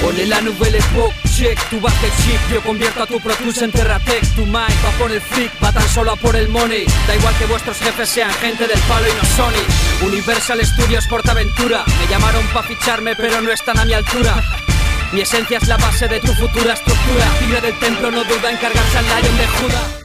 En la nouvelle époque, check, tú baja el chip Yo convierto a tu Pro en Terratec Tu mind va por el freak, va tan solo a por el money. Da igual que vuestros jefes sean gente del palo y no Sony. Universal Studios Portaventura Me llamaron pa' ficharme pero no están a mi altura. Mi esencia es la base de tu futura estructura Tigre del templo no duda en cargarse al lion de Judas.